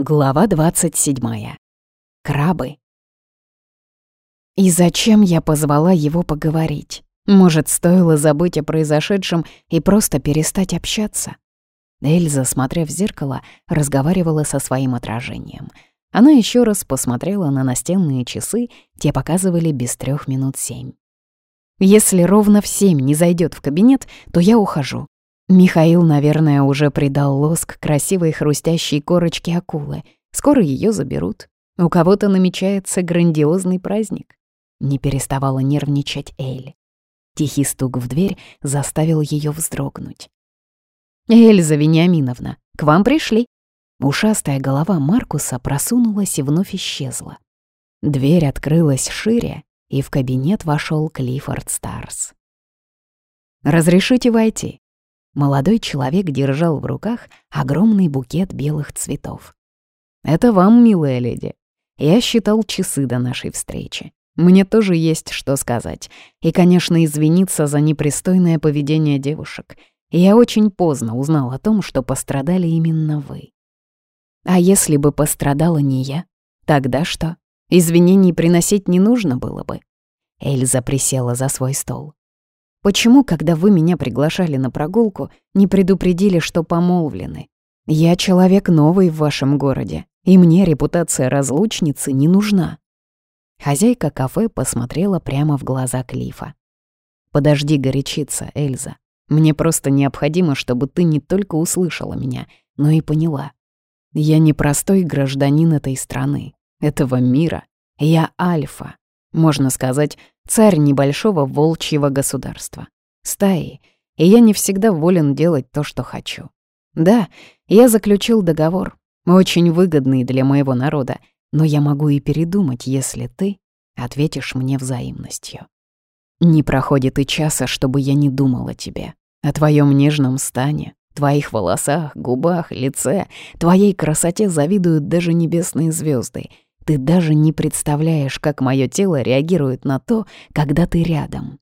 Глава 27. Крабы. И зачем я позвала его поговорить? Может, стоило забыть о произошедшем и просто перестать общаться? Эльза, смотря в зеркало, разговаривала со своим отражением. Она еще раз посмотрела на настенные часы, те показывали без трех минут семь. Если ровно в семь не зайдет в кабинет, то я ухожу. Михаил, наверное, уже придал лоск красивой хрустящей корочке акулы. Скоро ее заберут. У кого-то намечается грандиозный праздник. Не переставала нервничать Эль. Тихий стук в дверь заставил ее вздрогнуть. «Эльза Вениаминовна, к вам пришли!» Ушастая голова Маркуса просунулась и вновь исчезла. Дверь открылась шире, и в кабинет вошел Клиффорд Старс. «Разрешите войти?» Молодой человек держал в руках огромный букет белых цветов. «Это вам, милая леди. Я считал часы до нашей встречи. Мне тоже есть что сказать. И, конечно, извиниться за непристойное поведение девушек. Я очень поздно узнал о том, что пострадали именно вы. А если бы пострадала не я, тогда что? Извинений приносить не нужно было бы. Эльза присела за свой стол. Почему, когда вы меня приглашали на прогулку, не предупредили, что помолвлены? Я человек новый в вашем городе, и мне репутация разлучницы не нужна». Хозяйка кафе посмотрела прямо в глаза Клифа. «Подожди горячиться, Эльза. Мне просто необходимо, чтобы ты не только услышала меня, но и поняла. Я не простой гражданин этой страны, этого мира. Я альфа, можно сказать, царь небольшого волчьего государства, стаи, и я не всегда волен делать то, что хочу. Да, я заключил договор, очень выгодный для моего народа, но я могу и передумать, если ты ответишь мне взаимностью. Не проходит и часа, чтобы я не думал о тебе, о твоем нежном стане, твоих волосах, губах, лице, твоей красоте завидуют даже небесные звезды — ты даже не представляешь, как мое тело реагирует на то, когда ты рядом.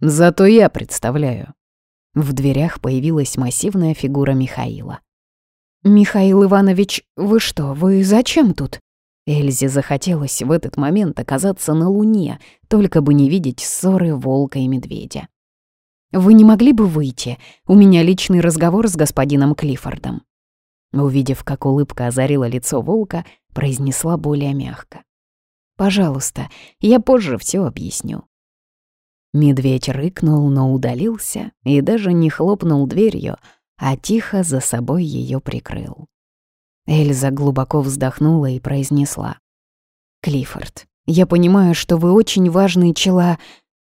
Зато я представляю. В дверях появилась массивная фигура Михаила. «Михаил Иванович, вы что, вы зачем тут?» Эльзе захотелось в этот момент оказаться на Луне, только бы не видеть ссоры волка и медведя. «Вы не могли бы выйти? У меня личный разговор с господином Клиффордом». Увидев, как улыбка озарила лицо волка, произнесла более мягко. «Пожалуйста, я позже все объясню». Медведь рыкнул, но удалился и даже не хлопнул дверью, а тихо за собой ее прикрыл. Эльза глубоко вздохнула и произнесла. «Клиффорд, я понимаю, что вы очень важный чела...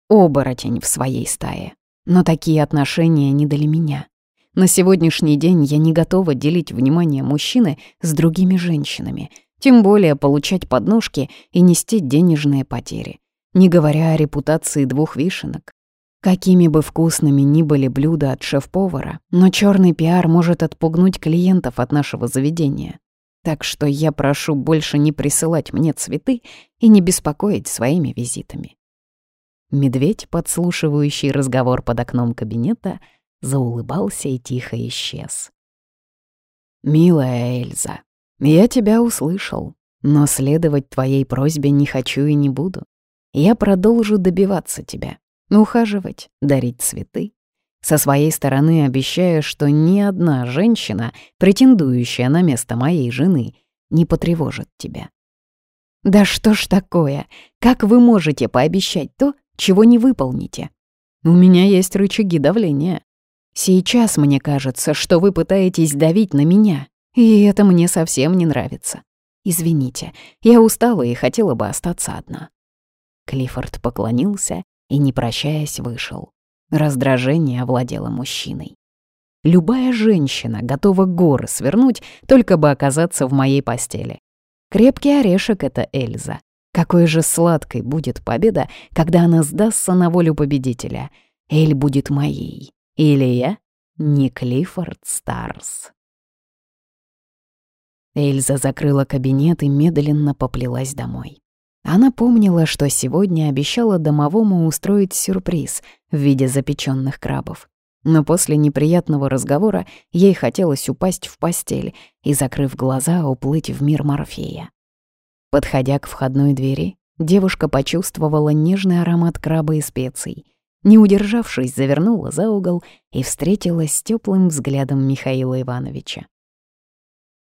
оборотень в своей стае, но такие отношения не для меня. На сегодняшний день я не готова делить внимание мужчины с другими женщинами, тем более получать подножки и нести денежные потери, не говоря о репутации двух вишенок. Какими бы вкусными ни были блюда от шеф-повара, но черный пиар может отпугнуть клиентов от нашего заведения. Так что я прошу больше не присылать мне цветы и не беспокоить своими визитами. Медведь, подслушивающий разговор под окном кабинета, заулыбался и тихо исчез. «Милая Эльза, я тебя услышал, но следовать твоей просьбе не хочу и не буду. Я продолжу добиваться тебя, ухаживать, дарить цветы. Со своей стороны обещаю, что ни одна женщина, претендующая на место моей жены, не потревожит тебя. Да что ж такое? Как вы можете пообещать то, чего не выполните? У меня есть рычаги давления. Сейчас мне кажется, что вы пытаетесь давить на меня, и это мне совсем не нравится. Извините, я устала и хотела бы остаться одна». Клиффорд поклонился и, не прощаясь, вышел. Раздражение овладело мужчиной. Любая женщина готова горы свернуть, только бы оказаться в моей постели. Крепкий орешек — это Эльза. Какой же сладкой будет победа, когда она сдастся на волю победителя. Эль будет моей. Или я не Клиффорд Старс. Эльза закрыла кабинет и медленно поплелась домой. Она помнила, что сегодня обещала домовому устроить сюрприз в виде запеченных крабов. но после неприятного разговора ей хотелось упасть в постель и, закрыв глаза, уплыть в мир Морфея. Подходя к входной двери, девушка почувствовала нежный аромат краба и специй. Не удержавшись, завернула за угол и встретилась с теплым взглядом Михаила Ивановича.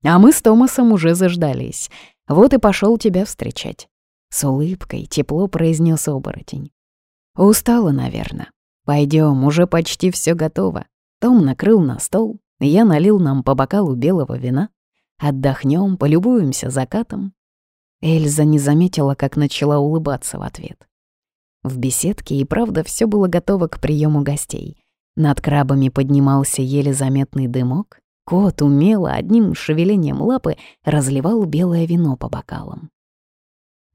«А мы с Томасом уже заждались. Вот и пошел тебя встречать». С улыбкой тепло произнес оборотень. «Устала, наверное. Пойдем, уже почти все готово. Том накрыл на стол, я налил нам по бокалу белого вина. Отдохнем, полюбуемся закатом». Эльза не заметила, как начала улыбаться в ответ. В беседке и правда все было готово к приему гостей. Над крабами поднимался еле заметный дымок. Кот умело одним шевелением лапы разливал белое вино по бокалам.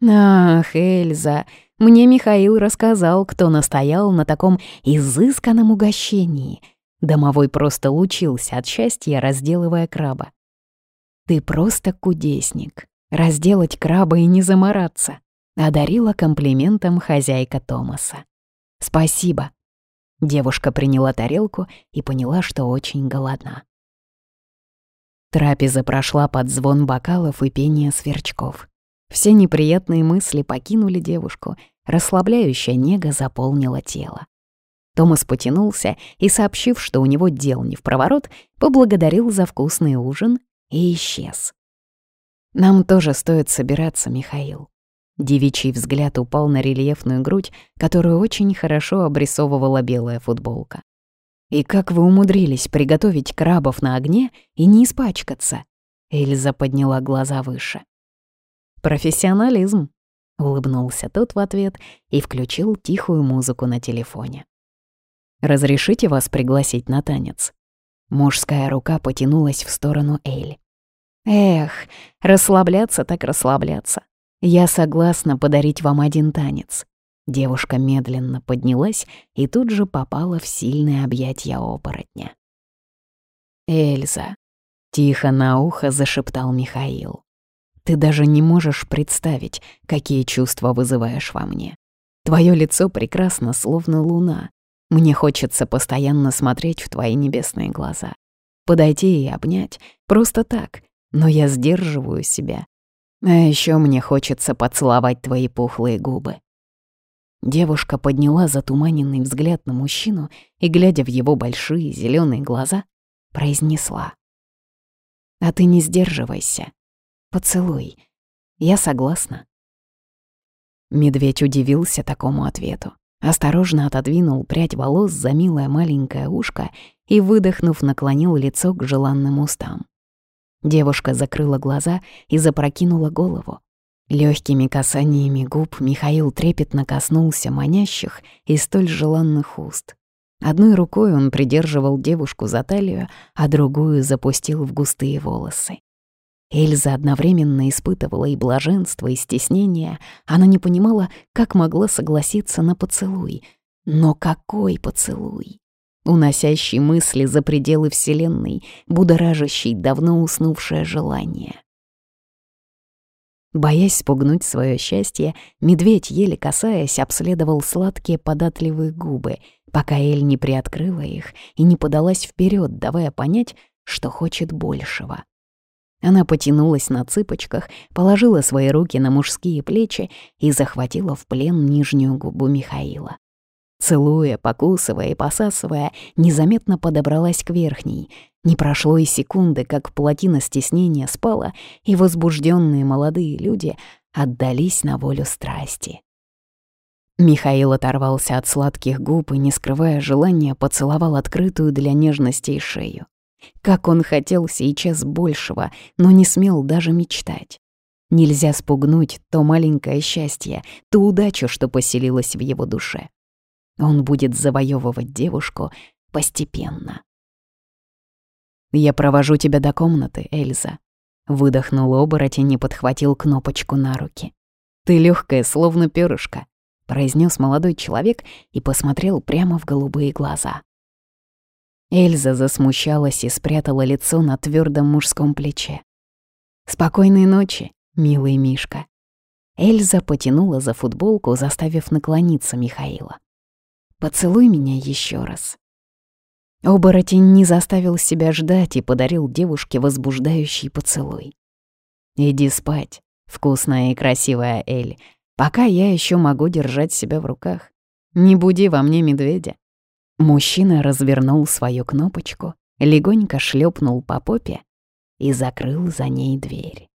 «Ах, Эльза, мне Михаил рассказал, кто настоял на таком изысканном угощении». Домовой просто лучился от счастья, разделывая краба. «Ты просто кудесник. Разделать краба и не замораться одарила комплиментом хозяйка Томаса. «Спасибо». Девушка приняла тарелку и поняла, что очень голодна. Трапеза прошла под звон бокалов и пение сверчков. Все неприятные мысли покинули девушку, расслабляющая нега заполнила тело. Томас потянулся и, сообщив, что у него дел не в проворот, поблагодарил за вкусный ужин и исчез. «Нам тоже стоит собираться, Михаил», Девичий взгляд упал на рельефную грудь, которую очень хорошо обрисовывала белая футболка. «И как вы умудрились приготовить крабов на огне и не испачкаться?» Эльза подняла глаза выше. «Профессионализм», — улыбнулся тот в ответ и включил тихую музыку на телефоне. «Разрешите вас пригласить на танец?» Мужская рука потянулась в сторону Эль. «Эх, расслабляться так расслабляться. «Я согласна подарить вам один танец». Девушка медленно поднялась и тут же попала в сильное объятие оборотня. «Эльза», — тихо на ухо зашептал Михаил, «ты даже не можешь представить, какие чувства вызываешь во мне. Твое лицо прекрасно, словно луна. Мне хочется постоянно смотреть в твои небесные глаза. Подойти и обнять, просто так, но я сдерживаю себя, а еще мне хочется поцеловать твои пухлые губы». Девушка подняла затуманенный взгляд на мужчину и, глядя в его большие зеленые глаза, произнесла. «А ты не сдерживайся. Поцелуй. Я согласна». Медведь удивился такому ответу, осторожно отодвинул прядь волос за милое маленькое ушко и, выдохнув, наклонил лицо к желанным устам. Девушка закрыла глаза и запрокинула голову. Легкими касаниями губ Михаил трепетно коснулся манящих и столь желанных уст. Одной рукой он придерживал девушку за талию, а другую запустил в густые волосы. Эльза одновременно испытывала и блаженство, и стеснение. Она не понимала, как могла согласиться на поцелуй. Но какой поцелуй? уносящий мысли за пределы Вселенной, будоражащий давно уснувшее желание. Боясь спугнуть свое счастье, медведь, еле касаясь, обследовал сладкие податливые губы, пока Эль не приоткрыла их и не подалась вперед, давая понять, что хочет большего. Она потянулась на цыпочках, положила свои руки на мужские плечи и захватила в плен нижнюю губу Михаила. Целуя, покусывая и посасывая, незаметно подобралась к верхней. Не прошло и секунды, как плотина стеснения спала, и возбужденные молодые люди отдались на волю страсти. Михаил оторвался от сладких губ и, не скрывая желания, поцеловал открытую для нежностей шею. Как он хотел сейчас большего, но не смел даже мечтать. Нельзя спугнуть то маленькое счастье, ту удачу, что поселилась в его душе. Он будет завоевывать девушку постепенно. «Я провожу тебя до комнаты, Эльза», — выдохнул оборотень и подхватил кнопочку на руки. «Ты легкая, словно перышко», — произнес молодой человек и посмотрел прямо в голубые глаза. Эльза засмущалась и спрятала лицо на твердом мужском плече. «Спокойной ночи, милый Мишка». Эльза потянула за футболку, заставив наклониться Михаила. Поцелуй меня еще раз. Оборотень не заставил себя ждать и подарил девушке возбуждающий поцелуй. «Иди спать, вкусная и красивая Эль, пока я еще могу держать себя в руках. Не буди во мне медведя». Мужчина развернул свою кнопочку, легонько шлепнул по попе и закрыл за ней дверь.